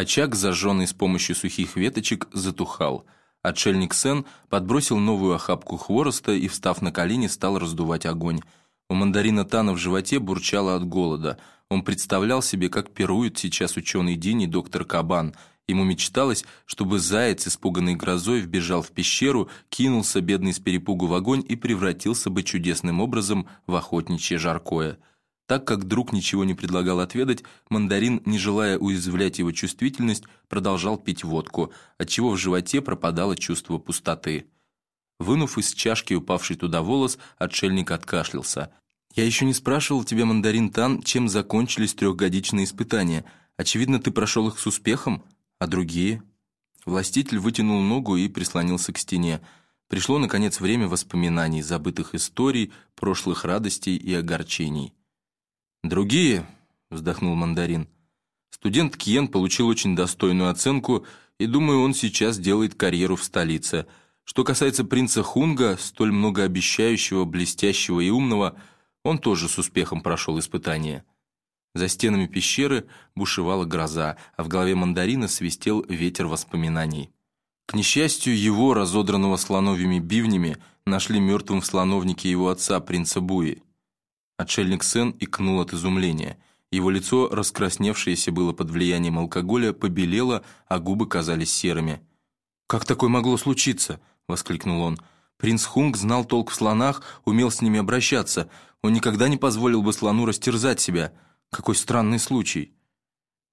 Очаг, зажженный с помощью сухих веточек, затухал. Отшельник Сен подбросил новую охапку хвороста и, встав на колени, стал раздувать огонь. У мандарина Тана в животе бурчало от голода. Он представлял себе, как пирует сейчас ученый Дин и доктор Кабан. Ему мечталось, чтобы заяц, испуганный грозой, вбежал в пещеру, кинулся бедный с перепугу в огонь и превратился бы чудесным образом в охотничье жаркое. Так как друг ничего не предлагал отведать, мандарин, не желая уязвлять его чувствительность, продолжал пить водку, отчего в животе пропадало чувство пустоты. Вынув из чашки упавший туда волос, отшельник откашлялся. «Я еще не спрашивал тебя, мандарин Тан, чем закончились трехгодичные испытания. Очевидно, ты прошел их с успехом, а другие?» Властитель вытянул ногу и прислонился к стене. Пришло, наконец, время воспоминаний, забытых историй, прошлых радостей и огорчений. «Другие», — вздохнул мандарин, — «студент Кьен получил очень достойную оценку, и, думаю, он сейчас делает карьеру в столице. Что касается принца Хунга, столь многообещающего, блестящего и умного, он тоже с успехом прошел испытание». За стенами пещеры бушевала гроза, а в голове мандарина свистел ветер воспоминаний. К несчастью, его, разодранного слоновьими бивнями, нашли мертвым в слоновнике его отца, принца Буи. Отшельник Сен икнул от изумления. Его лицо, раскрасневшееся было под влиянием алкоголя, побелело, а губы казались серыми. «Как такое могло случиться?» — воскликнул он. «Принц Хунг знал толк в слонах, умел с ними обращаться. Он никогда не позволил бы слону растерзать себя. Какой странный случай!»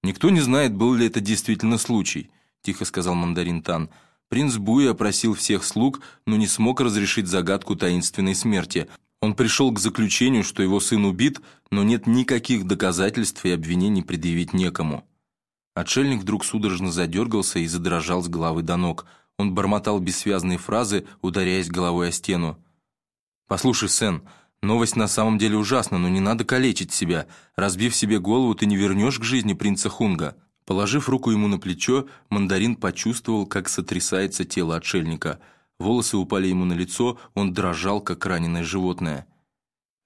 «Никто не знает, был ли это действительно случай», — тихо сказал мандарин Тан. «Принц Буи опросил всех слуг, но не смог разрешить загадку таинственной смерти. Он пришел к заключению, что его сын убит, но нет никаких доказательств и обвинений предъявить некому. Отшельник вдруг судорожно задергался и задрожал с головы до ног. Он бормотал бессвязные фразы, ударяясь головой о стену. «Послушай, Сен, новость на самом деле ужасна, но не надо калечить себя. Разбив себе голову, ты не вернешь к жизни принца Хунга». Положив руку ему на плечо, мандарин почувствовал, как сотрясается тело отшельника – Волосы упали ему на лицо, он дрожал, как раненое животное.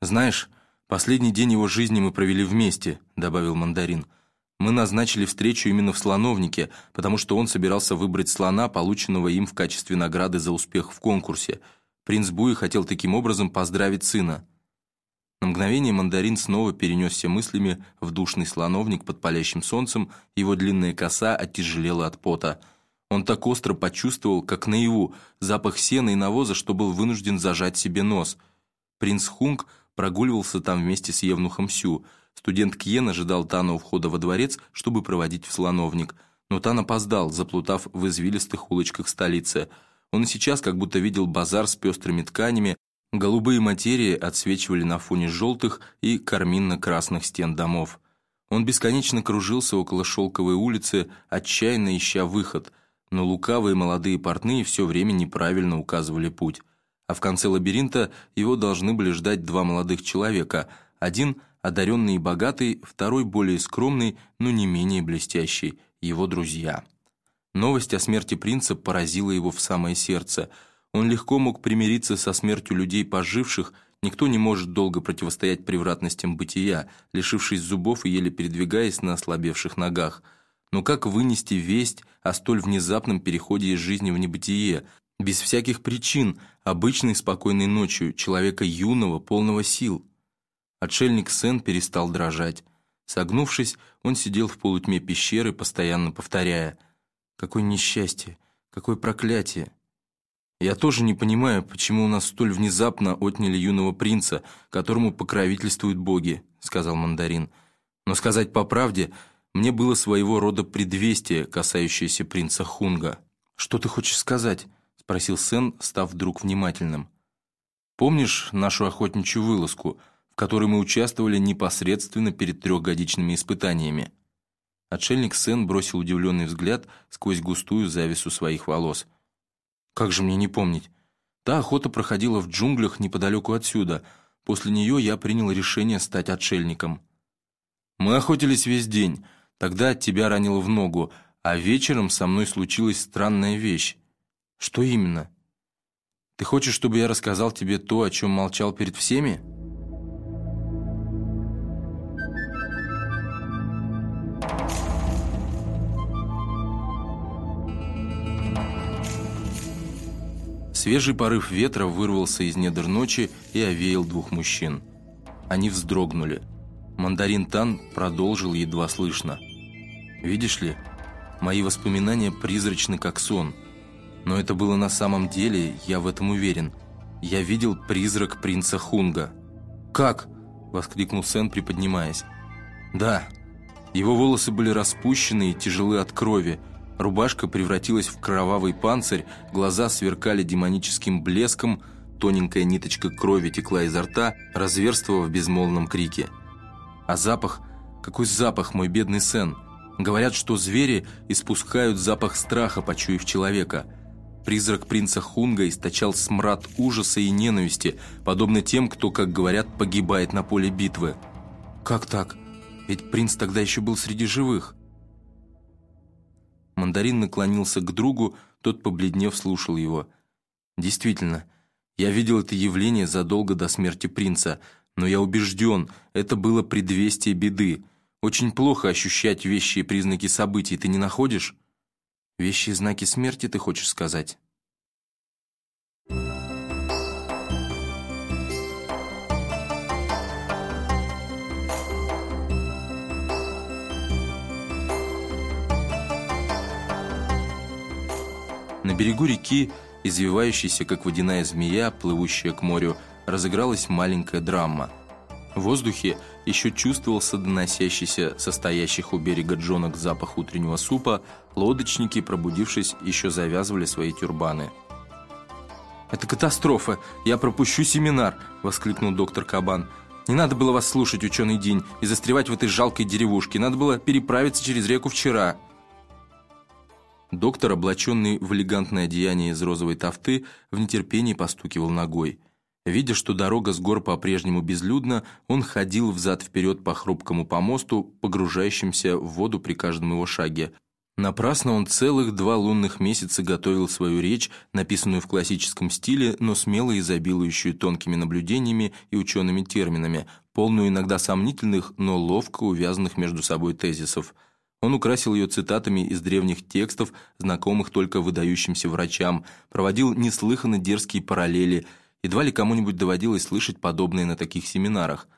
«Знаешь, последний день его жизни мы провели вместе», — добавил мандарин. «Мы назначили встречу именно в слоновнике, потому что он собирался выбрать слона, полученного им в качестве награды за успех в конкурсе. Принц Буи хотел таким образом поздравить сына». На мгновение мандарин снова перенесся мыслями в душный слоновник под палящим солнцем, его длинная коса оттяжелела от пота — он так остро почувствовал, как наяву, запах сена и навоза, что был вынужден зажать себе нос. Принц Хунг прогуливался там вместе с Евнухом Сю. Студент Кьен ожидал Тана у входа во дворец, чтобы проводить в слоновник. Но Тан опоздал, заплутав в извилистых улочках столицы. Он и сейчас как будто видел базар с пестрыми тканями, голубые материи отсвечивали на фоне желтых и карминно-красных стен домов. Он бесконечно кружился около шелковой улицы, отчаянно ища выход – но лукавые молодые портные все время неправильно указывали путь. А в конце лабиринта его должны были ждать два молодых человека, один одаренный и богатый, второй более скромный, но не менее блестящий, его друзья. Новость о смерти принца поразила его в самое сердце. Он легко мог примириться со смертью людей поживших, никто не может долго противостоять превратностям бытия, лишившись зубов и еле передвигаясь на ослабевших ногах – но как вынести весть о столь внезапном переходе из жизни в небытие, без всяких причин, обычной спокойной ночью, человека юного, полного сил? Отшельник Сен перестал дрожать. Согнувшись, он сидел в полутьме пещеры, постоянно повторяя «Какое несчастье! Какое проклятие!» «Я тоже не понимаю, почему у нас столь внезапно отняли юного принца, которому покровительствуют боги», — сказал мандарин. «Но сказать по правде, мне было своего рода предвестие, касающееся принца Хунга. «Что ты хочешь сказать?» — спросил Сен, став вдруг внимательным. «Помнишь нашу охотничью вылазку, в которой мы участвовали непосредственно перед трехгодичными испытаниями?» Отшельник Сен бросил удивленный взгляд сквозь густую завесу своих волос. «Как же мне не помнить? Та охота проходила в джунглях неподалеку отсюда. После нее я принял решение стать отшельником». «Мы охотились весь день». Тогда тебя ранило в ногу, а вечером со мной случилась странная вещь. Что именно? Ты хочешь, чтобы я рассказал тебе то, о чем молчал перед всеми?» Свежий порыв ветра вырвался из недр ночи и овеял двух мужчин. Они вздрогнули. Мандарин Тан продолжил едва слышно – «Видишь ли, мои воспоминания призрачны, как сон. Но это было на самом деле, я в этом уверен. Я видел призрак принца Хунга». «Как?» – воскликнул Сен, приподнимаясь. «Да». Его волосы были распущены и тяжелы от крови. Рубашка превратилась в кровавый панцирь, глаза сверкали демоническим блеском, тоненькая ниточка крови текла изо рта, разверстывая в безмолвном крике. А запах... Какой запах, мой бедный Сен? Говорят, что звери испускают запах страха, почуяв человека. Призрак принца Хунга источал смрад ужаса и ненависти, подобно тем, кто, как говорят, погибает на поле битвы. Как так? Ведь принц тогда еще был среди живых. Мандарин наклонился к другу, тот, побледнев, слушал его. «Действительно, я видел это явление задолго до смерти принца, но я убежден, это было предвестие беды. Очень плохо ощущать вещи и признаки событий, ты не находишь? Вещи и знаки смерти, ты хочешь сказать?» На берегу реки, извивающейся, как водяная змея, плывущая к морю, разыгралась маленькая драма. В воздухе еще чувствовался доносящийся состоящих у берега джонок запах утреннего супа, лодочники, пробудившись, еще завязывали свои тюрбаны. «Это катастрофа! Я пропущу семинар!» – воскликнул доктор Кабан. «Не надо было вас слушать, ученый день, и застревать в этой жалкой деревушке. Надо было переправиться через реку вчера». Доктор, облаченный в элегантное одеяние из розовой тафты, в нетерпении постукивал ногой. Видя, что дорога с гор по-прежнему безлюдна, он ходил взад-вперед по хрупкому помосту, погружающимся в воду при каждом его шаге. Напрасно он целых два лунных месяца готовил свою речь, написанную в классическом стиле, но смело изобилующую тонкими наблюдениями и учеными терминами, полную иногда сомнительных, но ловко увязанных между собой тезисов – он украсил ее цитатами из древних текстов, знакомых только выдающимся врачам, проводил неслыханно дерзкие параллели, едва ли кому-нибудь доводилось слышать подобное на таких семинарах.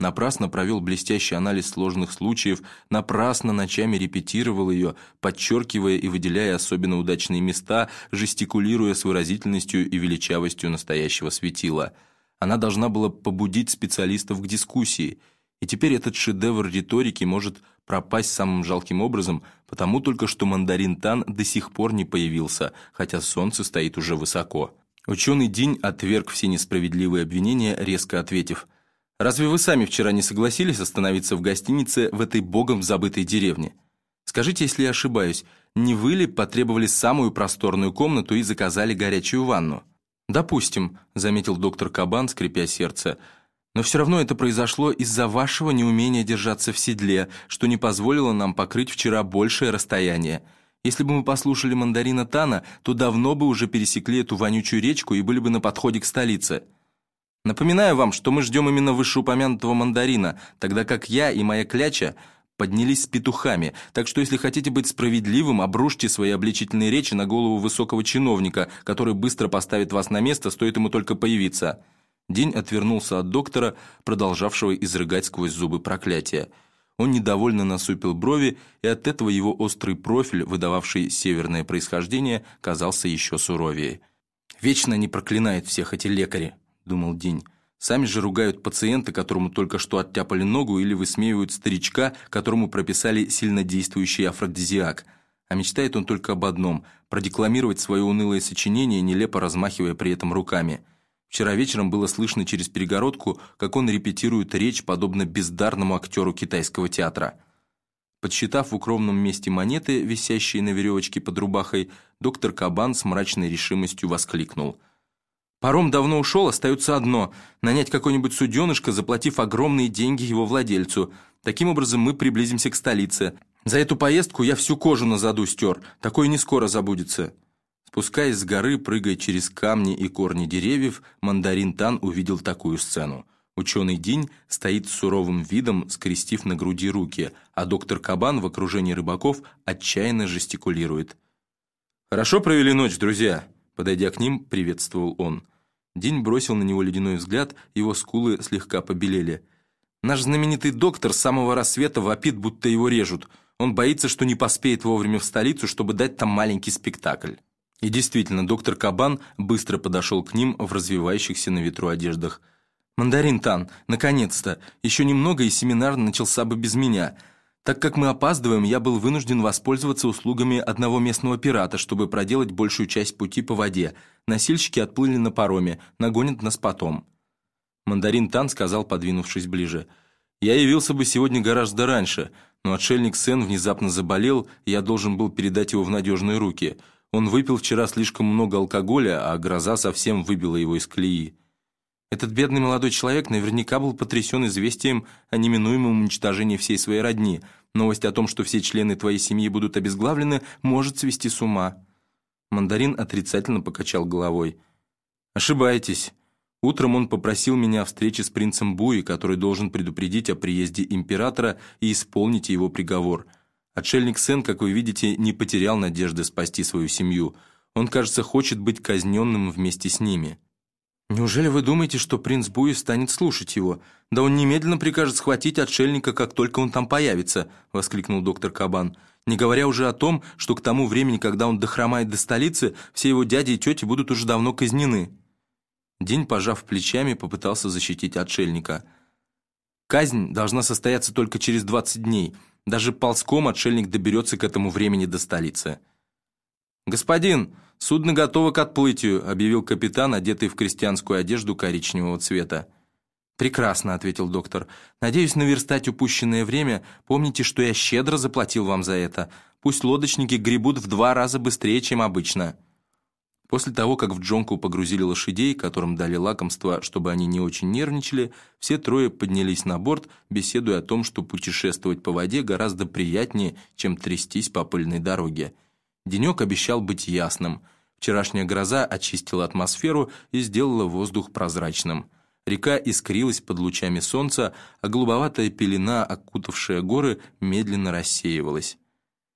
Напрасно провел блестящий анализ сложных случаев, напрасно ночами репетировал ее, подчеркивая и выделяя особенно удачные места, жестикулируя с выразительностью и величавостью настоящего светила. Она должна была побудить специалистов к дискуссии – и теперь этот шедевр риторики может пропасть самым жалким образом, потому только что мандарин Тан до сих пор не появился, хотя солнце стоит уже высоко. Ученый Динь отверг все несправедливые обвинения, резко ответив, «Разве вы сами вчера не согласились остановиться в гостинице в этой богом забытой деревне? Скажите, если я ошибаюсь, не вы ли потребовали самую просторную комнату и заказали горячую ванну?» «Допустим», — заметил доктор Кабан, скрипя сердце, — но все равно это произошло из-за вашего неумения держаться в седле, что не позволило нам покрыть вчера большее расстояние. Если бы мы послушали мандарина Тана, то давно бы уже пересекли эту вонючую речку и были бы на подходе к столице. Напоминаю вам, что мы ждем именно вышеупомянутого мандарина, тогда как я и моя кляча поднялись с петухами, так что если хотите быть справедливым, обрушьте свои обличительные речи на голову высокого чиновника, который быстро поставит вас на место, стоит ему только появиться». День отвернулся от доктора, продолжавшего изрыгать сквозь зубы проклятия. Он недовольно насупил брови, и от этого его острый профиль, выдававший северное происхождение, казался еще суровее. «Вечно они проклинают всех эти лекари», — думал День. «Сами же ругают пациента, которому только что оттяпали ногу, или высмеивают старичка, которому прописали сильнодействующий афродизиак. А мечтает он только об одном — продекламировать свое унылое сочинение, нелепо размахивая при этом руками». Вчера вечером было слышно через перегородку, как он репетирует речь, подобно бездарному актеру китайского театра. Подсчитав в укромном месте монеты, висящие на веревочке под рубахой, доктор Кабан с мрачной решимостью воскликнул. «Паром давно ушел, остается одно — нанять какой-нибудь суденышко, заплатив огромные деньги его владельцу. Таким образом мы приблизимся к столице. За эту поездку я всю кожу на заду стер, такое не скоро забудется». Спускаясь с горы, прыгая через камни и корни деревьев, мандарин Тан увидел такую сцену. Ученый Динь стоит с суровым видом, скрестив на груди руки, а доктор Кабан в окружении рыбаков отчаянно жестикулирует. «Хорошо провели ночь, друзья. Подойдя к ним, приветствовал он. День бросил на него ледяной взгляд, его скулы слегка побелели. «Наш знаменитый доктор с самого рассвета вопит, будто его режут. Он боится, что не поспеет вовремя в столицу, чтобы дать там маленький спектакль». И действительно, доктор Кабан быстро подошел к ним в развивающихся на ветру одеждах. «Мандарин Тан, наконец-то! Еще немного, и семинар начался бы без меня. Так как мы опаздываем, я был вынужден воспользоваться услугами одного местного пирата, чтобы проделать большую часть пути по воде. Носильщики отплыли на пароме, нагонят нас потом». Мандарин Тан сказал, подвинувшись ближе. «Я явился бы сегодня гораздо раньше, но отшельник Сен внезапно заболел, и я должен был передать его в надежные руки. Он выпил вчера слишком много алкоголя, а гроза совсем выбила его из колеи». Этот бедный молодой человек наверняка был потрясен известием о неминуемом уничтожении всей своей родни. Новость о том, что все члены твоей семьи будут обезглавлены, может свести с ума». Мандарин отрицательно покачал головой. «Ошибаетесь. Утром он попросил меня о встрече с принцем Буи, который должен предупредить о приезде императора и исполнить его приговор. Отшельник Сен, как вы видите, не потерял надежды спасти свою семью. Он, кажется, хочет быть казненным вместе с ними». «Неужели вы думаете, что принц Буи станет слушать его? Да он немедленно прикажет схватить отшельника, как только он там появится», — воскликнул доктор Кабан. «Не говоря уже о том, что к тому времени, когда он дохромает до столицы, все его дяди и тети будут уже давно казнены». День, пожав плечами, попытался защитить отшельника. «Казнь должна состояться только через 20 дней. Даже ползком отшельник доберется к этому времени до столицы». «Господин, судно готово к отплытию», объявил капитан, одетый в крестьянскую одежду коричневого цвета. «Прекрасно», — ответил доктор. «Надеюсь наверстать упущенное время. Помните, что я щедро заплатил вам за это. Пусть лодочники гребут в два раза быстрее, чем обычно». После того, как в джонку погрузили лошадей, которым дали лакомство, чтобы они не очень нервничали, все трое поднялись на борт, беседуя о том, что путешествовать по воде гораздо приятнее, чем трястись по пыльной дороге. Денек обещал быть ясным. Вчерашняя гроза очистила атмосферу и сделала воздух прозрачным. Река искрилась под лучами солнца, а голубоватая пелена, окутавшая горы, медленно рассеивалась.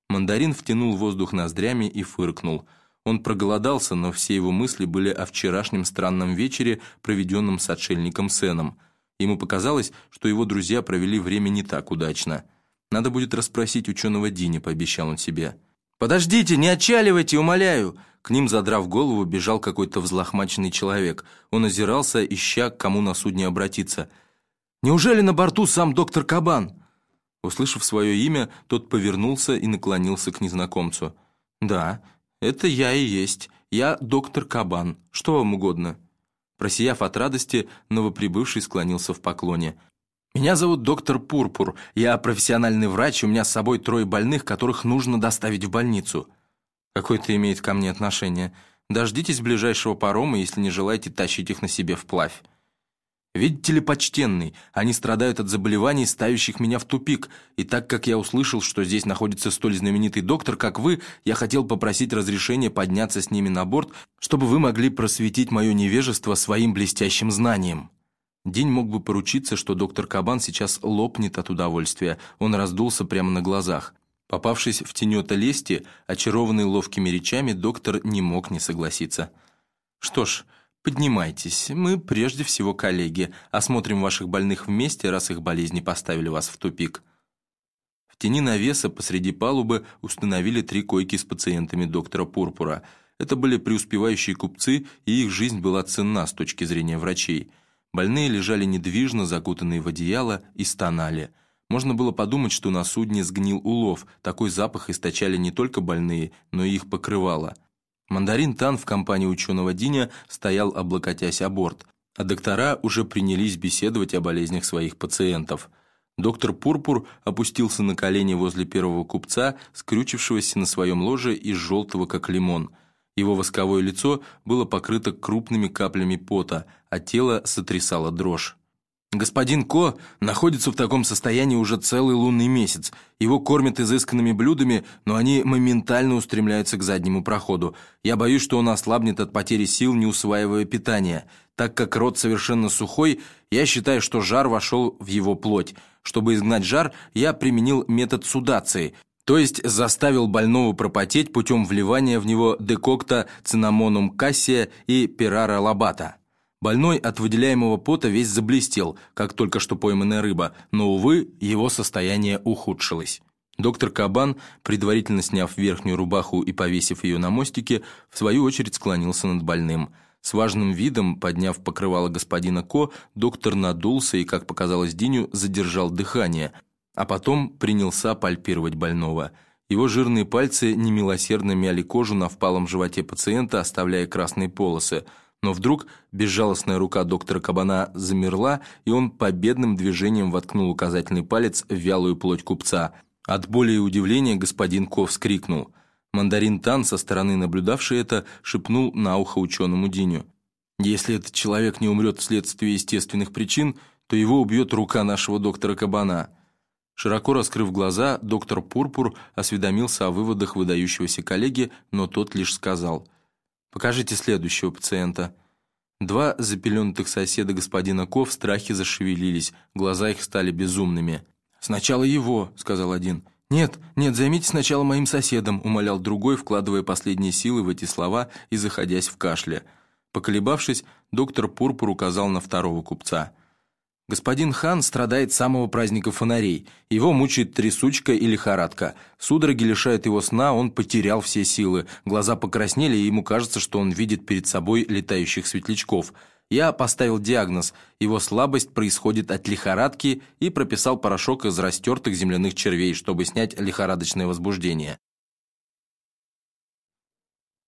Мандарин втянул воздух ноздрями и фыркнул. Он проголодался, но все его мысли были о вчерашнем странном вечере, проведенном с отшельником Сеном. Ему показалось, что его друзья провели время не так удачно. «Надо будет расспросить ученого Дини», — пообещал он себе. «Подождите, не отчаливайте, умоляю!» К ним, задрав голову, бежал какой-то взлохмаченный человек. Он озирался, ища, к кому на судне обратиться. «Неужели на борту сам доктор Кабан?» Услышав свое имя, тот повернулся и наклонился к незнакомцу. «Да, это я и есть. Я доктор Кабан. Что вам угодно?» Просияв от радости, новоприбывший склонился в поклоне. «Меня зовут доктор Пурпур. Я профессиональный врач, у меня с собой трое больных, которых нужно доставить в больницу». «Какое это имеет ко мне отношение? Дождитесь ближайшего парома, если не желаете тащить их на себе вплавь». «Видите ли, почтенный, они страдают от заболеваний, ставящих меня в тупик, и так как я услышал, что здесь находится столь знаменитый доктор, как вы, я хотел попросить разрешения подняться с ними на борт, чтобы вы могли просветить мое невежество своим блестящим знанием». День мог бы поручиться, что доктор Кабан сейчас лопнет от удовольствия. Он раздулся прямо на глазах. Попавшись в тенета лести, очарованный ловкими речами, доктор не мог не согласиться. «Что ж, поднимайтесь. Мы прежде всего коллеги. Осмотрим ваших больных вместе, раз их болезни поставили вас в тупик». В тени навеса посреди палубы установили три койки с пациентами доктора Пурпура. Это были преуспевающие купцы, и их жизнь была ценна с точки зрения врачей – Больные лежали недвижно, закутанные в одеяло, и стонали. Можно было подумать, что на судне сгнил улов, такой запах источали не только больные, но и их покрывало. Мандарин Тан в компании ученого Диня стоял, облокотясь о борт, а доктора уже принялись беседовать о болезнях своих пациентов. Доктор Пурпур опустился на колени возле первого купца, скрючившегося на своем ложе из желтого, как лимон – его восковое лицо было покрыто крупными каплями пота, а тело сотрясало дрожь. Господин Ко находится в таком состоянии уже целый лунный месяц. Его кормят изысканными блюдами, но они моментально устремляются к заднему проходу. Я боюсь, что он ослабнет от потери сил, не усваивая питания. Так как рот совершенно сухой, я считаю, что жар вошел в его плоть. Чтобы изгнать жар, я применил метод судации – то есть заставил больного пропотеть путем вливания в него декокта цинамоном кассия и перара лабата. Больной от выделяемого пота весь заблестел, как только что пойманная рыба, но, увы, его состояние ухудшилось. Доктор Кабан, предварительно сняв верхнюю рубаху и повесив ее на мостике, в свою очередь склонился над больным. С важным видом, подняв покрывало господина Ко, доктор надулся и, как показалось Диню, задержал дыхание, а потом принялся пальпировать больного. Его жирные пальцы немилосердно мяли кожу на впалом животе пациента, оставляя красные полосы – но вдруг безжалостная рука доктора Кабана замерла, и он победным движением воткнул указательный палец в вялую плоть купца. От боли и удивления господин Ко вскрикнул. Мандарин Тан, со стороны наблюдавший это, шепнул на ухо ученому Диню. «Если этот человек не умрет вследствие естественных причин, то его убьет рука нашего доктора Кабана». Широко раскрыв глаза, доктор Пурпур осведомился о выводах выдающегося коллеги, но тот лишь сказал – Покажите следующего пациента». Два запеленутых соседа господина Ко в страхе зашевелились, глаза их стали безумными. «Сначала его», — сказал один. «Нет, нет, займите сначала моим соседом», — умолял другой, вкладывая последние силы в эти слова и заходясь в кашле. Поколебавшись, доктор Пурпур указал на второго купца — Господин хан страдает с самого праздника фонарей. Его мучает трясучка и лихорадка. Судороги лишают его сна, он потерял все силы. Глаза покраснели, и ему кажется, что он видит перед собой летающих светлячков. Я поставил диагноз. Его слабость происходит от лихорадки и прописал порошок из растертых земляных червей, чтобы снять лихорадочное возбуждение.